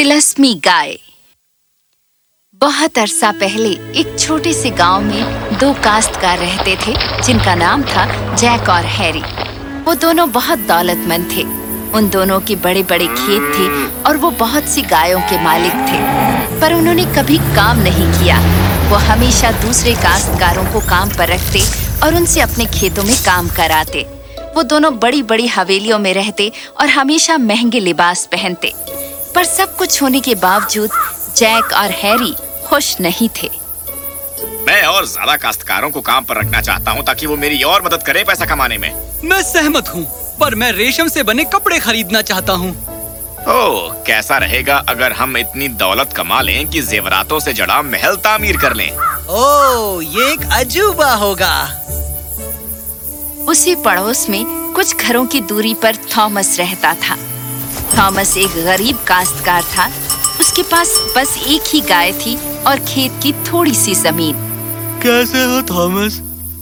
تلسمی گائے۔ بہت عرصہ پہلے ایک چھوٹے سے گاؤں میں دو کاشتکار رہتے تھے، جن کا نام تھا جیک اور ہیری۔ وہ دونوں بہت دولت مند تھے۔ ان دونوں کے بڑے بڑے کھیت تھے اور وہ بہت سی گائےوں کے مالک تھے۔ پر انہوں نے کبھی کام نہیں کیا۔ وہ ہمیشہ دوسرے کاشتکاروں کو کام پر رکھتے اور ان سے اپنے کھیتوں میں کام کراتے۔ وہ دونوں بڑی بڑی حویلیوں میں رہتے اور ہمیشہ مہنگے لباس پہنتے۔ پر سب کچھ ہونے کے باوجود جیک اور ہیری خوش نہیں تھے۔ میں اور زیادہ کاشتکاروں کو کام پر رکھنا چاہتا ہوں تاکہ وہ میری اور مدد کرے پیسہ کمانے میں۔ میں سہمت ہوں پر میں ریشم سے بنے کپڑے خریدنا چاہتا ہوں۔ او کیسا رہے گا اگر ہم اتنی دولت کما لیں کہ زیوراتوں سے جڑا محل تعمیر کر لیں؟ او یہ ایک عجوبہ ہوگا۔ اسی پڑوس میں کچھ گھروں کی دوری پر تھامس رہتا تھا۔ تھامس ایک غریب کاشتکار تھا۔ اس کے پاس بس ایک ہی گائے تھی اور کھیت کی تھوڑی سی زمین۔ کیسے ہو تھامس؟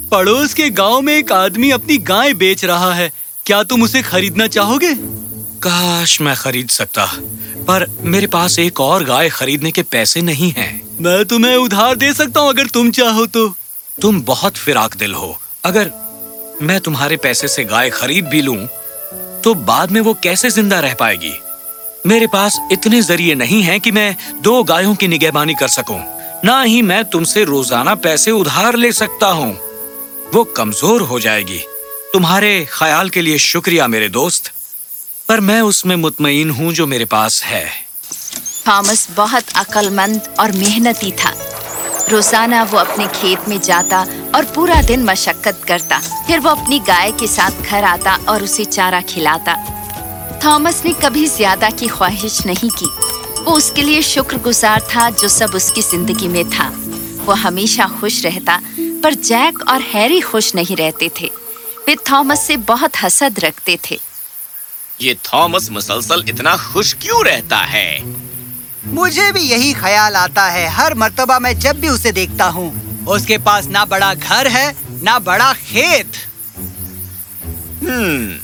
پڑوس کے گاؤں میں ایک آدمی اپنی گائے بیچ رہا ہے۔ کیا تم اسے خریدنا چاہو گے کاش میں خرید سکتا۔ پر میرے پاس ایک اور گائے خریدنے کے پیسے نہیں ہیں۔ میں تمہیں ادھار دے سکتا ہوں اگر تم چاہو تو۔ تم بہت فراق دل ہو۔ اگر میں تمہارے پیسے سے گائے خرید بھی لوں تو بعد میں وہ کیسے زندہ رہ پائے گی؟ میرے پاس اتنے ذریعے نہیں ہیں کہ میں دو گایوں کی نگہبانی کر سکوں۔ نہ ہی میں تم سے روزانہ پیسے ادھار لے سکتا ہوں۔ وہ کمزور ہو جائے گی۔ تمہارے خیال کے لیے شکریہ میرے دوست۔ پر میں اس میں مطمئن ہوں جو میرے پاس ہے۔ تھامس بہت عقل مند اور محنتی تھا۔ روزانہ وہ اپنے کھیت میں جاتا اور پورا دن مشقت کرتا۔ پھر وہ اپنی گائے کے ساتھ گھر آتا اور اسے چارہ کھلاتا۔ تھامس نے کبھی زیادہ کی خواہش نہیں کی۔ وہ اس کے لیے شکر گزار تھا جو سب اس کی زندگی میں تھا۔ وہ ہمیشہ خوش رہتا پر جیک اور ہیری خوش نہیں رہتے تھے۔ وہ تھامس سے بہت حسد رکھتے تھے۔ یہ تھامس مسلسل اتنا خوش کیوں رہتا ہے؟ مجھے بھی یہی خیال آتا ہے۔ ہر مرتبہ میں جب بھی اسے دیکھتا ہوں۔ اس کے پاس نہ بڑا گھر ہے نہ بڑا کھیت۔ ہم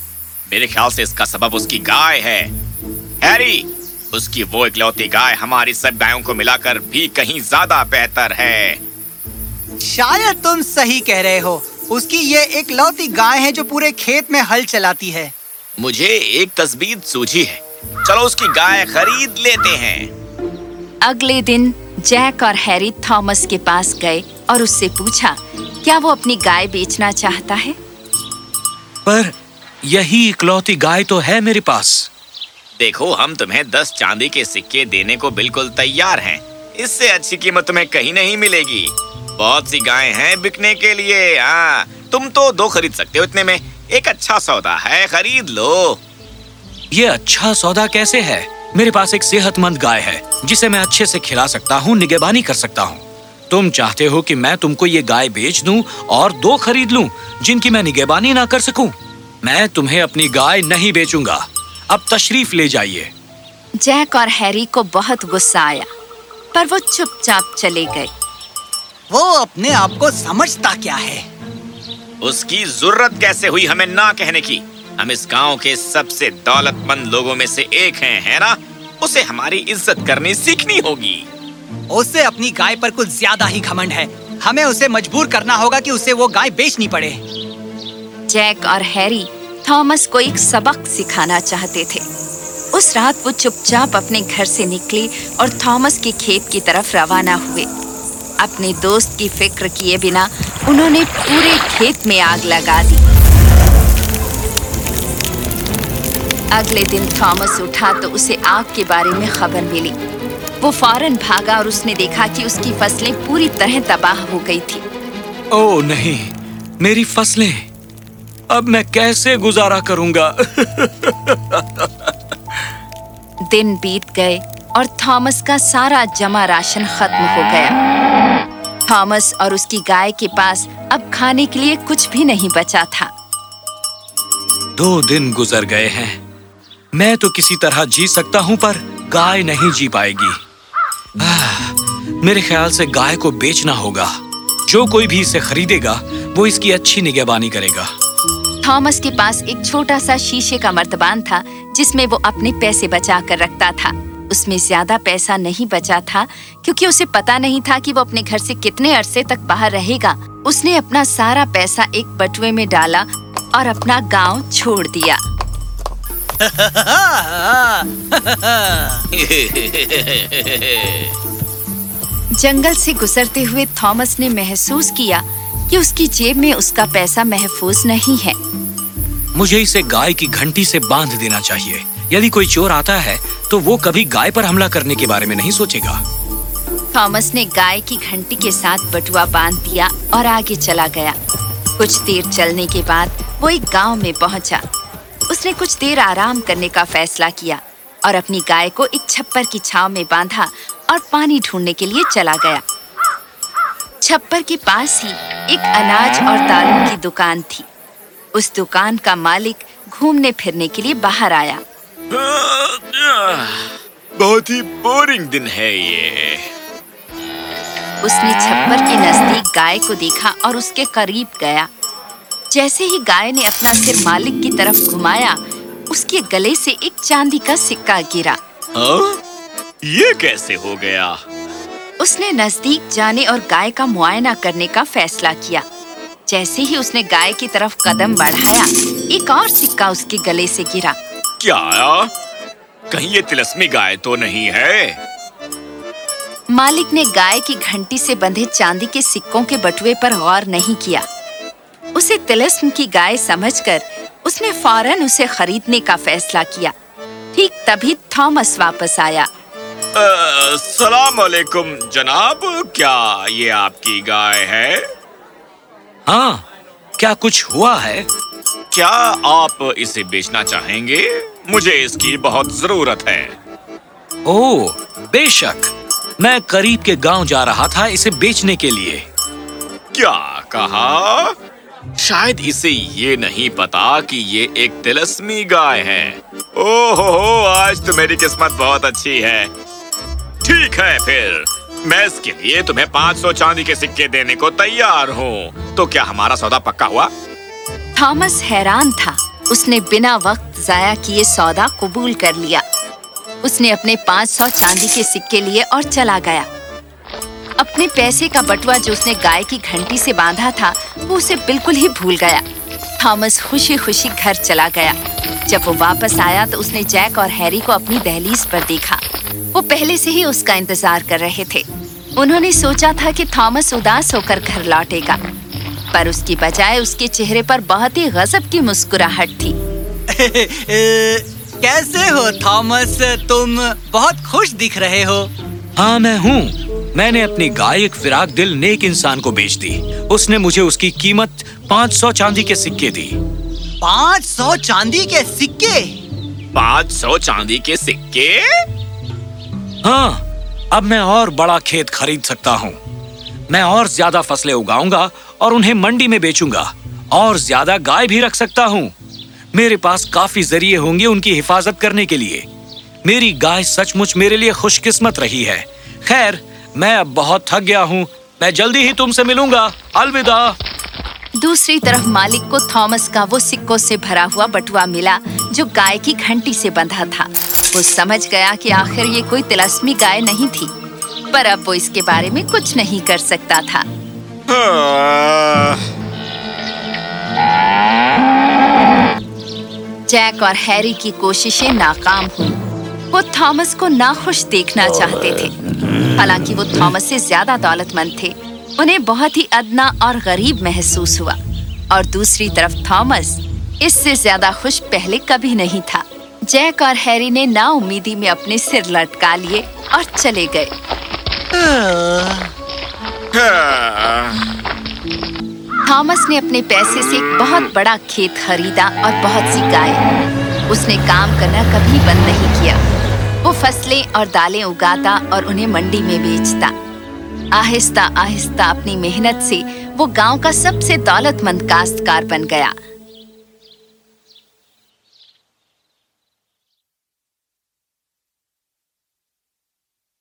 میرے خیال سے اس کا سبب اس کی گائے ہے۔ ہیری اس کی وہ اکلوتی گائے ہماری سب گایوں کو ملا کر بھی کہیں زیادہ بہتر ہے۔ شاید تم صحیح کہہ رہے ہو اس کی یہ اکلوتی گائے ہے جو پورے کھیت میں ہل چلاتی ہے۔ مجھے ایک تزبید سوجھی ہے۔ چلو اس کی گائے خرید لیتے ہیں۔ اگلے دن جیک اور ہیری تھامس کے پاس گئے۔ اور اس سے پوچھا کیا وہ اپنی گائے بیچنا چاہتا ہے؟ پر یہی اکلوتی گائے تو ہے میرے پاس۔ دیکھو ہم تمہیں دس چاندی کے سکے دینے کو بالکل تیار ہیں۔ اس سے اچھی قیمت تمہیں کہیں نہیں ملے گی۔ بہت سی گائے ہیں بکنے کے لیے۔ ہاں تم تو دو خرید سکتے ہو اتنے میں۔ ایک اچھا سودا ہے خرید لو۔ یہ اچھا سودا کیسے ہے؟ میرے پاس ایک صحت مند گائے ہے جسے میں اچھے سے کھلا سکتا ہوں نگہبانی کر سکتا ہوں۔ تم چاہتے ہو کہ میں تم کو یہ گائے بیچ دوں اور دو خرید لوں جن کی میں نگہبانی نہ کر سکوں؟ میں تمہیں اپنی گائے نہیں بیچوں گا۔ اب تشریف لے جائیے۔ جیک اور ہیری کو بہت غصہ آیا پر وہ چپ چاپ چلے گئے۔ وہ اپنے آپ کو سمجھتا کیا ہے؟ اس کی ضرورت کیسے ہوئی ہمیں نہ کہنے کی؟ ہم اس گاؤں کے سب سے دولت مند لوگوں میں سے ایک ہیں ہے نا؟ اسے ہماری عزت کرنی سیکھنی ہوگی۔ اسے اپنی گائے پر کچھ زیادہ ہی گھمنڈ ہے۔ ہمیں اسے مجبور کرنا ہوگا کہ اسے وہ گائے بیچنی پڑے۔ جیک اور ہیری تھامس کو ایک سبق سکھانا چاہتے تھے۔ اس رات وہ چپ چاپ اپنے گھر سے نکلے اور تھامس کے کھیت کی طرف روانہ ہوئے۔ اپنے دوست کی فکر کیے بنا انہوں نے پورے کھیت میں آگ لگا دی۔ اگلے دن تھامس اٹھا تو اسے آگ کے بارے میں خبر ملی۔ وہ فوراً بھاگا اور اس نے دیکھا کہ اس کی فصلیں پوری طرح تباہ ہو گئی تھی۔ او نہیں میری فصلیں۔ اب میں کیسے گزارا کروں گا؟ دن بیت گئے اور تھامس کا سارا جمع راشن ختم ہو گیا۔ تھامس اور اس کی گائے کے پاس اب کھانے کے لیے کچھ بھی نہیں بچا تھا۔ دو دن گزر گئے ہیں۔ میں تو کسی طرح جی سکتا ہوں پر گائے نہیں جی پائے گی۔ میرے خیال سے گائے کو بیچنا ہوگا۔ جو کوئی بھی اسے خریدے گا، وہ اس کی اچھی نگہبانی کرے گا۔ تھامس کے پاس ایک چھوٹا سا شیشے کا مرتبان تھا، جس میں وہ اپنے پیسے بچا کر رکھتا تھا۔ اس میں زیادہ پیسہ نہیں بچا تھا، کیونکہ اسے پتا نہیں تھا کہ وہ اپنے گھر سے کتنے عرصے تک باہر رہے گا۔ اس نے اپنا سارا پیسہ ایک بٹوے میں ڈالا اور اپنا گاؤں چھوڑ دیا۔ جنگل سے گزرتے ہوئے تھامس نے محسوس کیا کہ اس کی جیب میں اس کا پیسہ محفوظ نہیں ہے مجھے اسے گائے کی گھنٹی سے باندھ دینا چاہیے یدی کوئی چور آتا ہے تو وہ کبھی گائے پر حملہ کرنے کے بارے میں نہیں سوچے گا تھامس نے گائے کی گھنٹی کے ساتھ بٹوا باندھ دیا اور آگے چلا گیا کچھ دیر چلنے کے بعد وہ ایک گاؤں میں پہنچا اس نے کچھ دیر آرام کرنے کا فیصلہ کیا اور اپنی گائے کو ایک چھپر کی چھاؤں میں باندھا اور پانی ڈھونڈنے کے لیے چلا گیا۔ چھپر کے پاس ہی ایک اناج اور دالوں کی دکان تھی۔ اس دکان کا مالک گھومنے پھرنے کے لیے باہر آیا۔ بہت ہی بورنگ دن ہے یہ۔ اس نے چھپر کے نزدیک گائے کو دیکھا اور اس کے قریب گیا۔ جیسے ہی گائے نے اپنا سر مالک کی طرف گھمایا اس کے گلے سے ایک چاندی کا سکہ گرا۔ ہاں؟ یہ کیسے ہو گیا؟ اس نے نزدیک جانے اور گائے کا معائنہ کرنے کا فیصلہ کیا۔ جیسے ہی اس نے گائے کی طرف قدم بڑھایا ایک اور سکہ اس کے گلے سے گرا۔ کیا؟ کہیں یہ تلسمی گائے تو نہیں ہے؟ مالک نے گائے کی گھنٹی سے بندھے چاندی کے سکوں کے بٹوے پر غور نہیں کیا۔ اسے تلسم کی گائے سمجھ کر اس نے فوراً اسے خریدنے کا فیصلہ کیا۔ ٹھیک تبھی تھامس واپس آیا۔ السلام علیکم جناب کیا یہ آپ کی گائے ہے؟ ہاں کیا کچھ ہوا ہے؟ کیا آپ اسے بیچنا چاہیں گے؟ مجھے اس کی بہت ضرورت ہے۔ او بے شک۔ میں قریب کے گاؤں جا رہا تھا اسے بیچنے کے لیے۔ کیا کہا؟ شاید اسے یہ نہیں پتا کہ یہ ایک تلسمی گائے ہے۔ او ہو ہو، آج تو میری قسمت بہت اچھی ہے۔ ٹھیک ہے پھر، میں اس کے لیے تمہیں پانچ سو چاندی کے سکے دینے کو تیار ہوں۔ تو کیا ہمارا سودا پکا ہوا؟ تھامس حیران تھا۔ اس نے بنا وقت ضائع کیے سودا قبول کر لیا۔ اس نے اپنے پانچ سو چاندی کے سکے لیے اور چلا گیا۔ اپنے پیسے کا بٹوا جو اس نے گائے کی گھنٹی سے باندھا تھا وہ اسے بالکل ہی بھول گیا۔ تھامس خوشی خوشی گھر چلا گیا۔ جب وہ واپس آیا تو اس نے جیک اور ہیری کو اپنی دہلیز پر دیکھا۔ وہ پہلے سے ہی اس کا انتظار کر رہے تھے۔ انہوں نے سوچا تھا کہ تھامس اداس ہو کر گھر لوٹے گا۔ پر اس کی بجائے اس کے چہرے پر بہت ہی غضب کی مسکراہٹ تھی۔ کیسے ہو تھامس؟ تم بہت خوش دکھ رہے ہو۔ ہاں میں ہوں۔ میں نے اپنی گائے ایک فراق دل نیک انسان کو بیچ دی۔ اس نے مجھے اس کی قیمت پانچ سو چاندی کے سکے دی۔ پانچ سو چاندی کے سکے؟ پانچ سو چاندی کے سکے؟ ہاں اب میں اور بڑا کھیت خرید سکتا ہوں۔ میں اور زیادہ فصلیں اگاؤں گا اور انہیں منڈی میں بیچوں گا۔ اور زیادہ گائے بھی رکھ سکتا ہوں۔ میرے پاس کافی ذریعے ہوں گے ان کی حفاظت کرنے کے لیے۔ میری گائے سچ مچ میرے لیے خوش قسمت رہی ہے۔ خیر میں اب بہت تھک گیا ہوں۔ میں جلدی ہی تم سے ملوں گا۔ الوداع۔ دوسری طرف مالک کو تھامس کا وہ سکوں سے بھرا ہوا بٹوا ملا جو گائے کی گھنٹی سے بندھا تھا۔ وہ سمجھ گیا کہ آخر یہ کوئی تلسمی گائے نہیں تھی، پر اب وہ اس کے بارے میں کچھ نہیں کر سکتا تھا۔ جیک اور ہیری کی کوششیں ناکام ہوئی وہ تھامس کو ناخوش دیکھنا چاہتے تھے۔ حالانکہ وہ تھامس سے زیادہ دولت مند تھے۔ انہیں بہت ہی ادنا اور غریب محسوس ہوا۔ اور دوسری طرف تھامس اس سے زیادہ خوش پہلے کبھی نہیں تھا۔ جیک اور ہیری نے نا امیدی میں اپنے سر لٹکا لیے اور چلے گئے۔ تھامس نے اپنے پیسے سے ایک بہت بڑا کھیت خریدا اور بہت سی گائے۔ اس نے کام کرنا کبھی بند نہیں کیا۔ وہ فصلیں اور دالیں اگاتا اور انہیں منڈی میں بیچتا۔ آہستہ آہستہ اپنی محنت سے وہ گاؤں کا سب سے دولت مند کاشتکار بن گیا۔